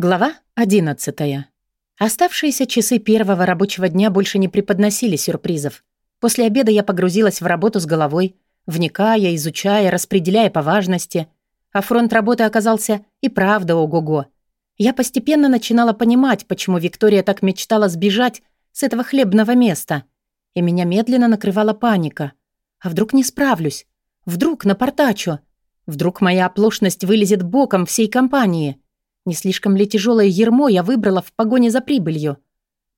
Глава 11. Оставшиеся часы первого рабочего дня больше не преподносили сюрпризов. После обеда я погрузилась в работу с головой, вникая, изучая, распределяя по важности. А фронт работы оказался и правда ого-го. Я постепенно начинала понимать, почему Виктория так мечтала сбежать с этого хлебного места. И меня медленно накрывала паника. А вдруг не справлюсь? Вдруг напортачу? Вдруг моя оплошность вылезет боком всей компании? Не слишком ли тяжелое ермо я выбрала в погоне за прибылью?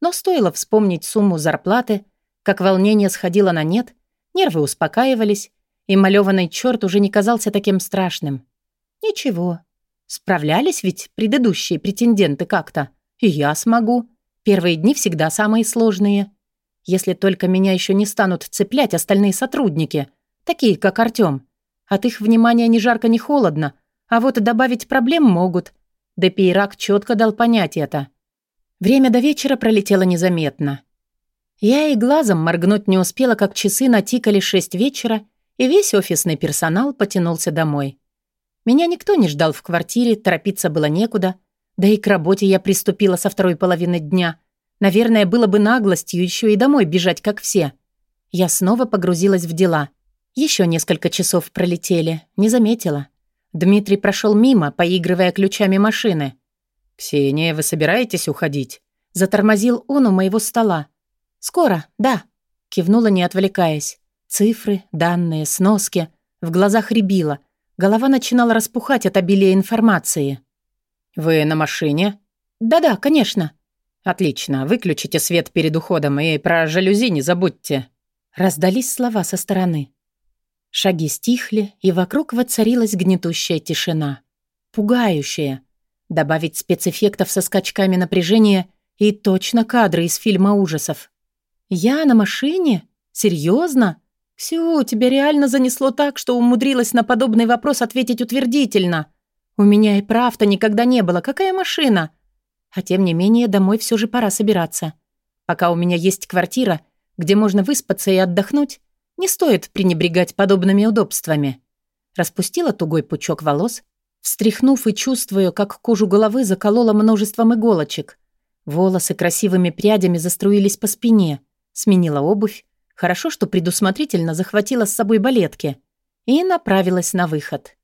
Но стоило вспомнить сумму зарплаты, как волнение сходило на нет, нервы успокаивались, и малёванный черт уже не казался таким страшным. Ничего. Справлялись ведь предыдущие претенденты как-то. И я смогу. Первые дни всегда самые сложные. Если только меня еще не станут цеплять остальные сотрудники, такие как Артём. От их внимания ни жарко, ни холодно, а вот добавить проблем могут — Депейрак четко дал понять это. Время до вечера пролетело незаметно. Я и глазом моргнуть не успела, как часы натикали шесть вечера, и весь офисный персонал потянулся домой. Меня никто не ждал в квартире, торопиться было некуда, да и к работе я приступила со второй половины дня. Наверное, было бы наглостью еще и домой бежать, как все. Я снова погрузилась в дела. Еще несколько часов пролетели, не заметила. Дмитрий прошел мимо, поигрывая ключами машины. «Ксения, вы собираетесь уходить?» Затормозил он у моего стола. «Скоро, да», — кивнула, не отвлекаясь. Цифры, данные, сноски. В глазах рябило. Голова начинала распухать от обилия информации. «Вы на машине?» «Да-да, конечно». «Отлично. Выключите свет перед уходом и про жалюзи не забудьте». Раздались слова со стороны. Шаги стихли, и вокруг воцарилась гнетущая тишина. Пугающая. Добавить спецэффектов со скачками напряжения и точно кадры из фильма ужасов. «Я на машине? Серьезно? Ксю, тебя реально занесло так, что умудрилась на подобный вопрос ответить утвердительно. У меня и прав-то никогда не было. Какая машина?» А тем не менее, домой все же пора собираться. Пока у меня есть квартира, где можно выспаться и отдохнуть, не стоит пренебрегать подобными удобствами. Распустила тугой пучок волос, встряхнув и чувствуя, как кожу головы заколола множеством иголочек. Волосы красивыми прядями заструились по спине. Сменила обувь. Хорошо, что предусмотрительно захватила с собой балетки. И направилась на выход.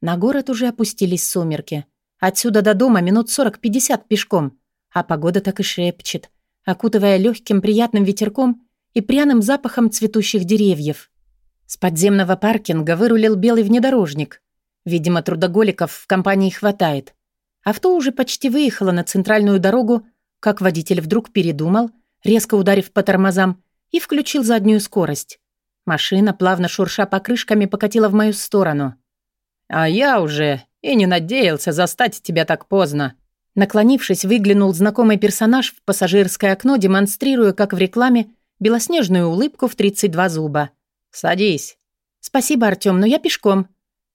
На город уже опустились сумерки. Отсюда до дома минут 40-50 пешком. А погода так и шепчет, окутывая легким приятным ветерком и пряным запахом цветущих деревьев. С подземного паркинга вырулил белый внедорожник. Видимо, трудоголиков в компании хватает. Авто уже почти выехало на центральную дорогу, как водитель вдруг передумал, резко ударив по тормозам, и включил заднюю скорость. Машина, плавно шурша покрышками, покатила в мою сторону. «А я уже и не надеялся застать тебя так поздно». Наклонившись, выглянул знакомый персонаж в пассажирское окно, демонстрируя, как в рекламе, белоснежную улыбку в 32 зуба. «Садись». «Спасибо, Артём, но я пешком».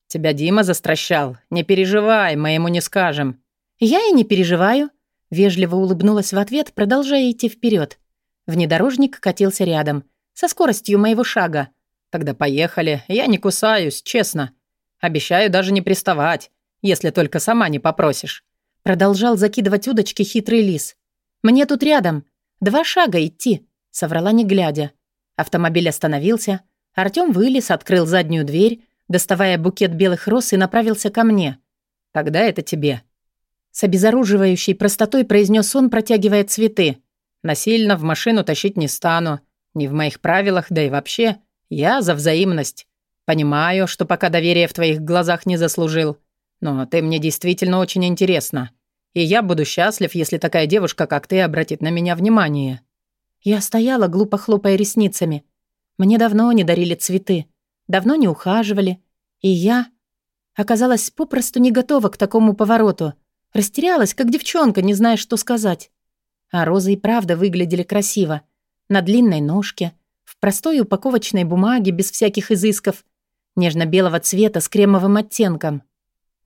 «Тебя Дима застращал. Не переживай, мы ему не скажем». «Я и не переживаю», — вежливо улыбнулась в ответ, продолжая идти вперед. Внедорожник катился рядом, со скоростью моего шага. «Тогда поехали. Я не кусаюсь, честно. Обещаю даже не приставать, если только сама не попросишь». Продолжал закидывать удочки хитрый лис. «Мне тут рядом. Два шага идти. Соврала не глядя. Автомобиль остановился. Артём вылез, открыл заднюю дверь, доставая букет белых роз и направился ко мне. «Тогда это тебе». С обезоруживающей простотой произнес он, протягивая цветы. «Насильно в машину тащить не стану. Не в моих правилах, да и вообще. Я за взаимность. Понимаю, что пока доверия в твоих глазах не заслужил. Но ты мне действительно очень интересна. И я буду счастлив, если такая девушка, как ты, обратит на меня внимание». Я стояла, глупо хлопая ресницами. Мне давно не дарили цветы, давно не ухаживали. И я оказалась попросту не готова к такому повороту. Растерялась, как девчонка, не зная, что сказать. А розы и правда выглядели красиво. На длинной ножке, в простой упаковочной бумаге, без всяких изысков, нежно-белого цвета с кремовым оттенком.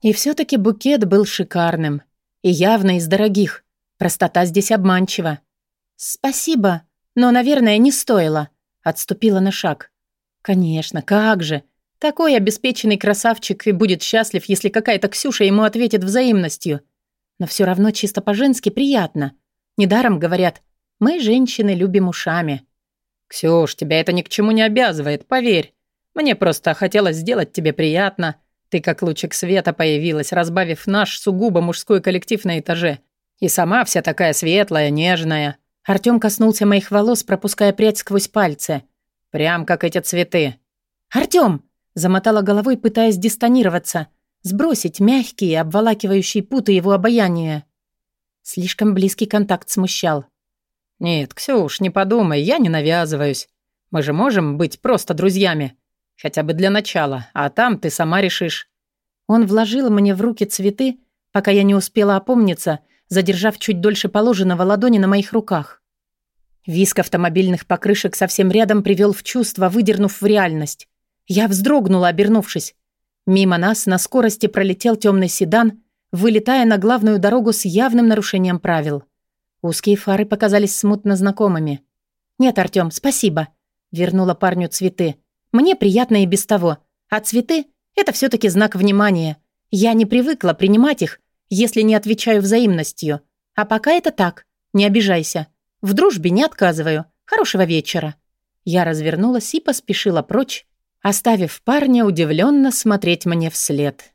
И все таки букет был шикарным. И явно из дорогих. Простота здесь обманчива. «Спасибо», но, наверное, не стоило. Отступила на шаг. Конечно, как же. Такой обеспеченный красавчик и будет счастлив, если какая-то Ксюша ему ответит взаимностью. Но все равно чисто по-женски приятно. Недаром говорят, мы, женщины, любим ушами. «Ксюш, тебя это ни к чему не обязывает, поверь. Мне просто хотелось сделать тебе приятно. Ты как лучик света появилась, разбавив наш сугубо мужской коллектив на этаже. И сама вся такая светлая, нежная». Артём коснулся моих волос, пропуская прядь сквозь пальцы. «Прям как эти цветы». «Артём!» — замотала головой, пытаясь дистонироваться, сбросить мягкие, обволакивающие путы его обаяния. Слишком близкий контакт смущал. «Нет, Ксюш, не подумай, я не навязываюсь. Мы же можем быть просто друзьями. Хотя бы для начала, а там ты сама решишь». Он вложил мне в руки цветы, пока я не успела опомниться, задержав чуть дольше положенного ладони на моих руках. Виск автомобильных покрышек совсем рядом привел в чувство, выдернув в реальность. Я вздрогнула, обернувшись. Мимо нас на скорости пролетел темный седан, вылетая на главную дорогу с явным нарушением правил. Узкие фары показались смутно знакомыми. «Нет, Артём, спасибо», — вернула парню цветы. «Мне приятно и без того. А цветы — это все таки знак внимания. Я не привыкла принимать их, если не отвечаю взаимностью. А пока это так. Не обижайся. В дружбе не отказываю. Хорошего вечера». Я развернулась и поспешила прочь, оставив парня удивленно смотреть мне вслед.